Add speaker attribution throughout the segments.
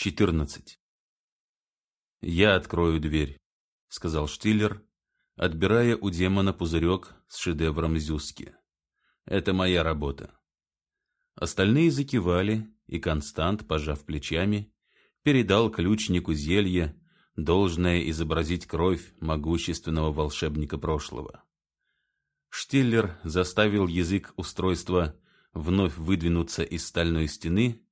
Speaker 1: 14. «Я открою дверь», — сказал Штиллер, отбирая у демона пузырек с шедевром Зюски. «Это моя работа». Остальные закивали, и Констант, пожав плечами, передал ключнику зелье, должное изобразить кровь могущественного волшебника прошлого. Штиллер заставил язык устройства вновь выдвинуться из стальной стены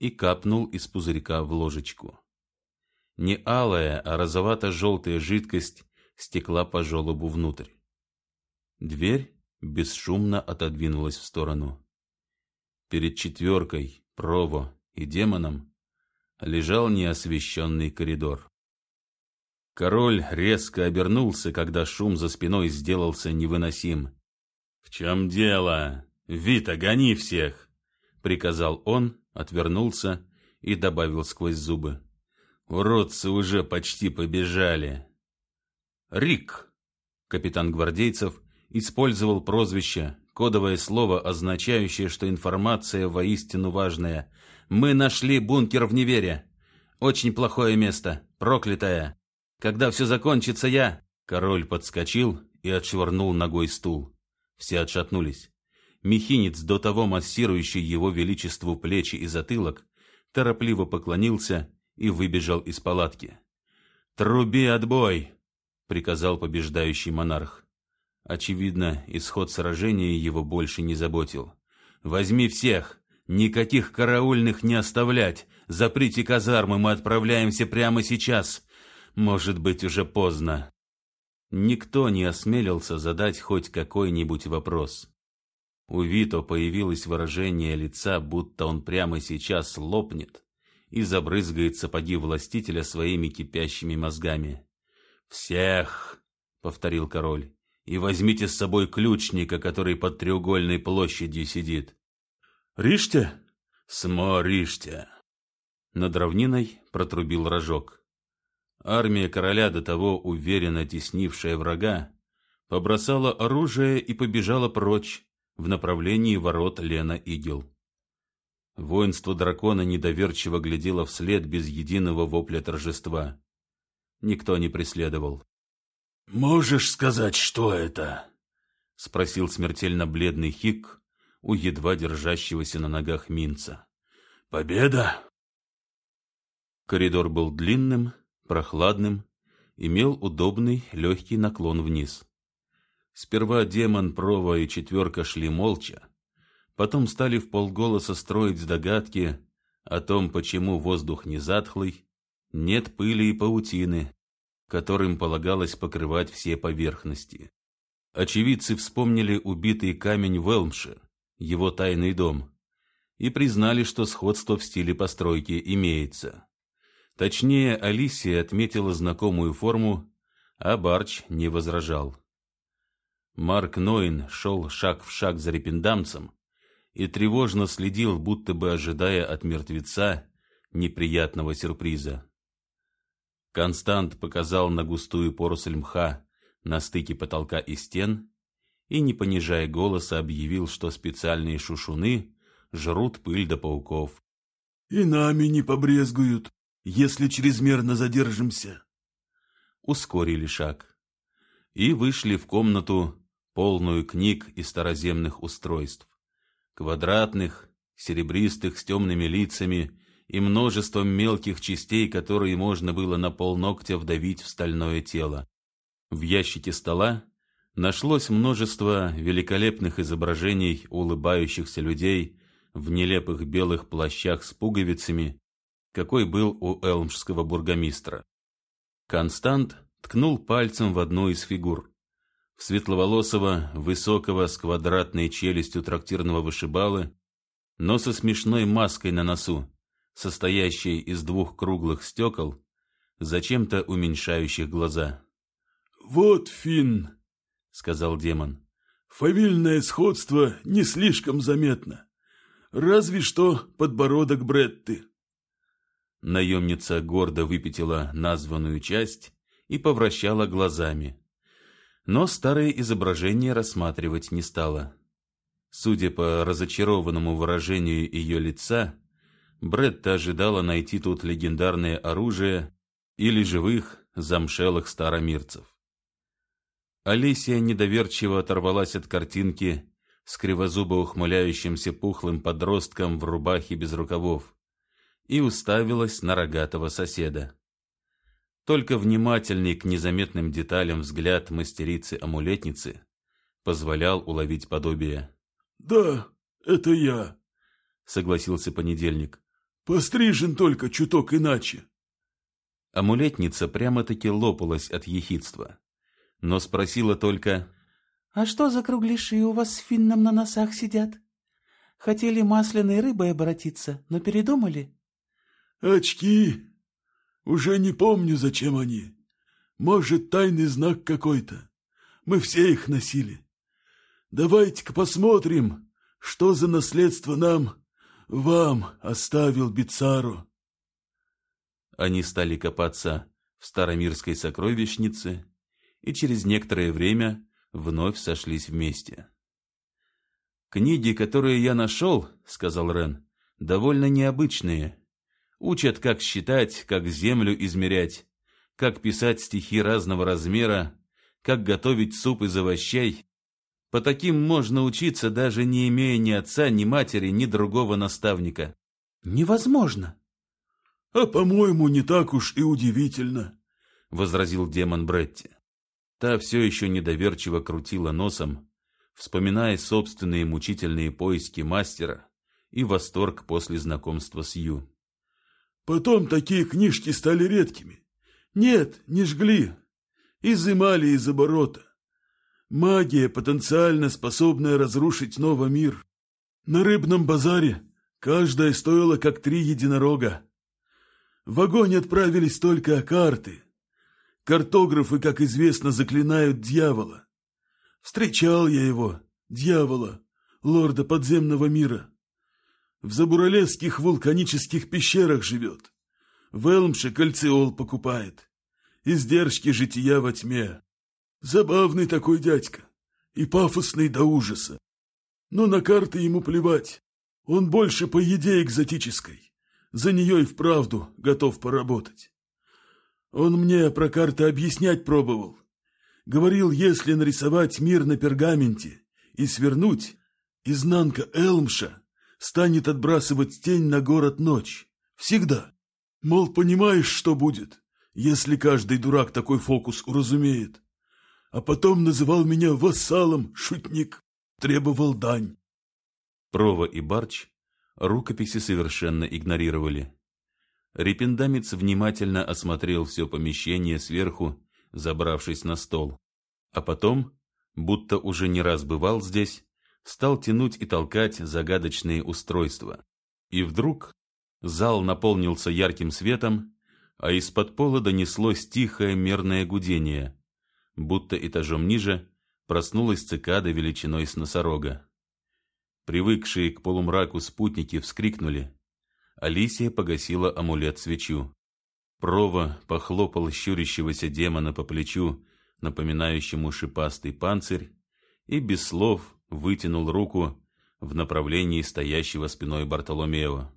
Speaker 1: и капнул из пузырька в ложечку. Не алая, а розовато-желтая жидкость стекла по желобу внутрь. Дверь бесшумно отодвинулась в сторону. Перед четверкой, Прово и демоном лежал неосвещенный коридор. Король резко обернулся, когда шум за спиной сделался невыносим. «В чем дело? Вита, гони всех!» — приказал он, отвернулся и добавил сквозь зубы. «Уродцы уже почти побежали!» «Рик!» — капитан гвардейцев использовал прозвище, кодовое слово, означающее, что информация воистину важная. «Мы нашли бункер в Невере. Очень плохое место, проклятое. Когда все закончится, я...» Король подскочил и отшвырнул ногой стул. Все отшатнулись. Мехинец, до того массирующий его величеству плечи и затылок, торопливо поклонился и выбежал из палатки. «Труби отбой!» — приказал побеждающий монарх. Очевидно, исход сражения его больше не заботил. «Возьми всех! Никаких караульных не оставлять! Заприте казармы, мы отправляемся прямо сейчас! Может быть, уже поздно!» Никто не осмелился задать хоть какой-нибудь вопрос. У Вито появилось выражение лица, будто он прямо сейчас лопнет и забрызгает сапоги властителя своими кипящими мозгами. «Всех!» — повторил король и возьмите с собой ключника, который под треугольной площадью сидит. Риште? Смо риште. Над равниной протрубил рожок. Армия короля, до того уверенно теснившая врага, побросала оружие и побежала прочь в направлении ворот Лена Игел. Воинство дракона недоверчиво глядело вслед без единого вопля торжества. Никто не преследовал. «Можешь сказать, что это?» — спросил смертельно бледный Хик у едва держащегося на ногах Минца. «Победа?» Коридор был длинным, прохладным, имел удобный легкий наклон вниз. Сперва демон, Прова и четверка шли молча, потом стали в полголоса строить догадки о том, почему воздух не затхлый, нет пыли и паутины, которым полагалось покрывать все поверхности. Очевидцы вспомнили убитый камень в Элмше, его тайный дом, и признали, что сходство в стиле постройки имеется. Точнее, Алисия отметила знакомую форму, а Барч не возражал. Марк Нойн шел шаг в шаг за репендамцем и тревожно следил, будто бы ожидая от мертвеца неприятного сюрприза. Констант показал на густую поросль мха на стыке потолка и стен и, не понижая голоса, объявил, что специальные шушуны жрут пыль до пауков. «И нами не побрезгуют, если чрезмерно задержимся». Ускорили шаг и вышли в комнату, полную книг и староземных устройств. Квадратных, серебристых, с темными лицами и множеством мелких частей, которые можно было на полногтя вдавить в стальное тело. В ящике стола нашлось множество великолепных изображений улыбающихся людей в нелепых белых плащах с пуговицами, какой был у элмшского бургомистра. Констант ткнул пальцем в одну из фигур. В светловолосого, высокого, с квадратной челюстью трактирного вышибалы, но со смешной маской на носу, состоящей из двух круглых стекол, зачем-то уменьшающих глаза. «Вот Финн», — сказал демон. «Фамильное сходство не слишком заметно. Разве что подбородок Бретты». Наемница гордо выпятила названную часть и повращала глазами. Но старое изображение рассматривать не стала. Судя по разочарованному выражению ее лица, Бретта ожидала найти тут легендарное оружие или живых замшелых старомирцев. Алисия недоверчиво оторвалась от картинки с кривозубо ухмыляющимся пухлым подростком в рубахе без рукавов и уставилась на рогатого соседа. Только внимательный к незаметным деталям взгляд мастерицы-амулетницы позволял уловить подобие.
Speaker 2: «Да, это я», —
Speaker 1: согласился понедельник.
Speaker 2: «Пострижен только чуток иначе».
Speaker 1: Амулетница прямо-таки лопалась от ехидства, но спросила только...
Speaker 3: «А что за кругляши у вас с финном на носах сидят? Хотели масляной рыбой обратиться, но передумали?»
Speaker 2: «Очки! Уже не помню, зачем они. Может, тайный знак какой-то. Мы все их носили. Давайте-ка посмотрим, что за наследство нам, вам оставил Бицару».
Speaker 1: Они стали копаться в Старомирской сокровищнице и через некоторое время вновь сошлись вместе. «Книги, которые я нашел, — сказал Рен, — довольно необычные. Учат, как считать, как землю измерять, как писать стихи разного размера, как готовить суп из овощей. По таким можно учиться, даже не имея ни отца, ни матери, ни другого наставника».
Speaker 3: «Невозможно!»
Speaker 2: «А, по-моему, не так уж и удивительно», —
Speaker 1: возразил демон Бретти. Та все еще недоверчиво крутила носом, вспоминая собственные мучительные поиски мастера и восторг после знакомства с Ю.
Speaker 2: «Потом такие книжки стали редкими. Нет, не жгли. Изымали из оборота. Магия, потенциально способная разрушить новый мир. На рыбном базаре каждая стоила как три единорога. В огонь отправились только карты. Картографы, как известно, заклинают дьявола. Встречал я его, дьявола, лорда подземного мира. В забуралесских вулканических пещерах живет. В Элмше кальциол покупает. Издержки жития во тьме. Забавный такой дядька. И пафосный до ужаса. Но на карты ему плевать. Он больше по еде экзотической. За нее и вправду готов поработать. Он мне про карты объяснять пробовал. Говорил, если нарисовать мир на пергаменте и свернуть, изнанка Элмша станет отбрасывать тень на город ночь. Всегда. Мол, понимаешь, что будет, если каждый дурак такой фокус уразумеет. А потом называл меня вассалом, шутник, требовал дань.
Speaker 1: Прова и Барч рукописи совершенно игнорировали. Репендамец внимательно осмотрел все помещение сверху, забравшись на стол. А потом, будто уже не раз бывал здесь, стал тянуть и толкать загадочные устройства. И вдруг зал наполнился ярким светом, а из-под пола донеслось тихое мерное гудение, будто этажом ниже проснулась цикада величиной с носорога. Привыкшие к полумраку спутники вскрикнули. Алисия погасила амулет-свечу. Прова похлопал щурящегося демона по плечу, напоминающему шипастый панцирь, и без слов вытянул руку в направлении стоящего спиной Бартоломео.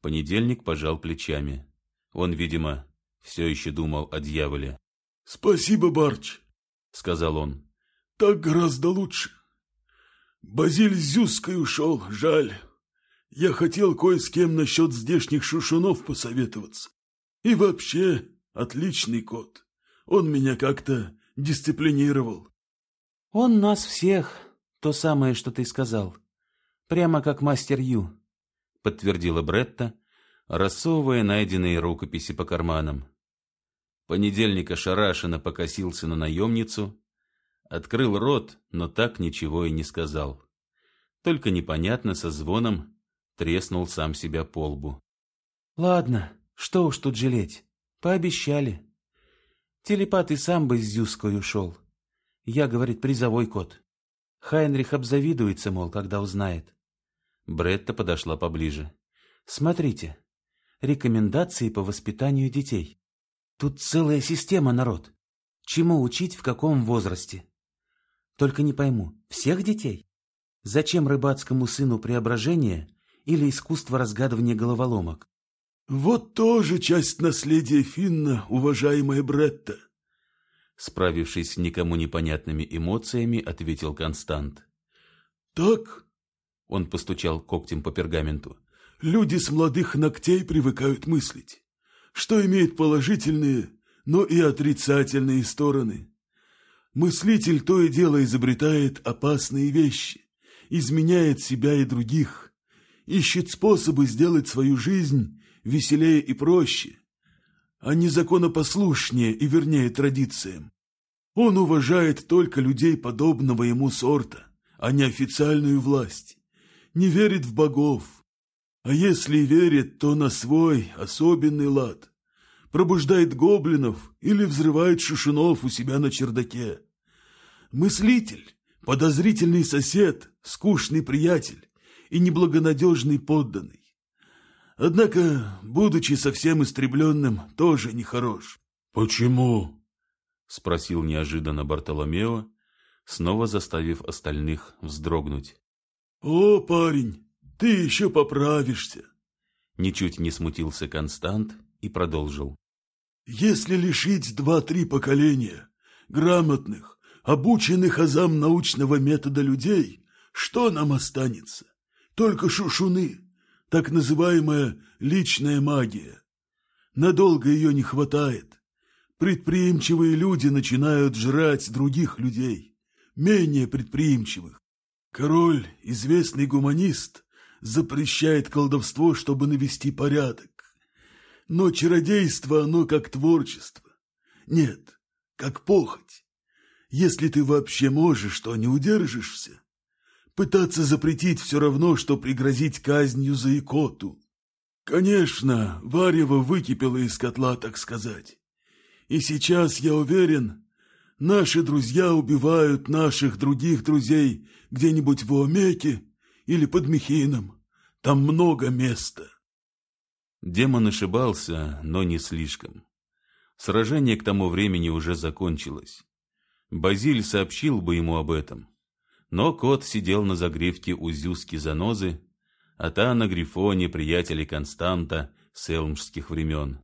Speaker 1: Понедельник пожал плечами. Он, видимо, все еще думал о дьяволе.
Speaker 2: «Спасибо, Барч», —
Speaker 1: сказал он.
Speaker 2: «Так гораздо лучше». Базиль Зюзской ушел, жаль. Я хотел кое с кем насчет здешних шушунов посоветоваться. И вообще, отличный кот. Он меня как-то дисциплинировал.
Speaker 3: Он нас всех, то самое, что ты сказал. Прямо как мастер Ю, подтвердила Бретта, рассовывая найденные рукописи по карманам. Понедельник ошарашенно покосился на наемницу, открыл рот, но так ничего и не сказал. Только непонятно со звоном треснул сам себя по лбу. «Ладно, что уж тут жалеть. Пообещали. Телепат и сам бы с Зюской ушел. Я, говорит, призовой кот. Хайнрих обзавидуется, мол, когда узнает». Бретта подошла поближе. «Смотрите, рекомендации по воспитанию детей. Тут целая система, народ. Чему учить в каком возрасте?» Только не пойму, всех детей? Зачем рыбацкому сыну преображения или искусство разгадывания головоломок?
Speaker 2: Вот тоже часть наследия Финна, уважаемая Бретта.
Speaker 1: Справившись с никому непонятными эмоциями, ответил Констант.
Speaker 2: Так?
Speaker 1: Он постучал когтем по пергаменту.
Speaker 2: Люди с молодых ногтей привыкают мыслить, что имеет положительные, но и отрицательные стороны. Мыслитель то и дело изобретает опасные вещи, изменяет себя и других, ищет способы сделать свою жизнь веселее и проще, а не законопослушнее и вернее традициям. Он уважает только людей подобного ему сорта, а не официальную власть, не верит в богов, а если верит, то на свой особенный лад, пробуждает гоблинов или взрывает шушунов у себя на чердаке. Мыслитель, подозрительный сосед, скучный приятель и неблагонадежный подданный. Однако, будучи совсем истребленным, тоже нехорош.
Speaker 1: «Почему?» — спросил неожиданно Бартоломео, снова заставив остальных вздрогнуть.
Speaker 2: «О, парень, ты еще поправишься!»
Speaker 1: Ничуть не смутился Констант и продолжил.
Speaker 2: «Если лишить два-три поколения грамотных, обученных азам научного метода людей, что нам останется? Только шушуны, так называемая личная магия. Надолго ее не хватает. Предприимчивые люди начинают жрать других людей, менее предприимчивых. Король, известный гуманист, запрещает колдовство, чтобы навести порядок. Но чародейство оно как творчество. Нет, как похоть. Если ты вообще можешь, то не удержишься. Пытаться запретить все равно, что пригрозить казнью за икоту. Конечно, варево выкипело из котла, так сказать. И сейчас, я уверен, наши друзья убивают наших других друзей где-нибудь в Омеке или под Мехином. Там много места.
Speaker 1: Демон ошибался, но не слишком. Сражение к тому времени уже закончилось. Базиль сообщил бы ему об этом, но кот сидел на загривке у Зюски занозы, а та на грифоне приятелей Константа с элмшских времен.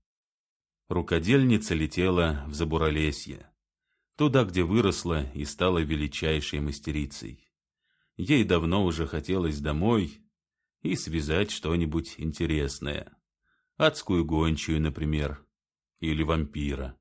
Speaker 1: Рукодельница летела в Забуролесье, туда, где выросла и стала величайшей мастерицей. Ей давно уже хотелось домой и связать что-нибудь интересное. Адскую гончую, например, или вампира.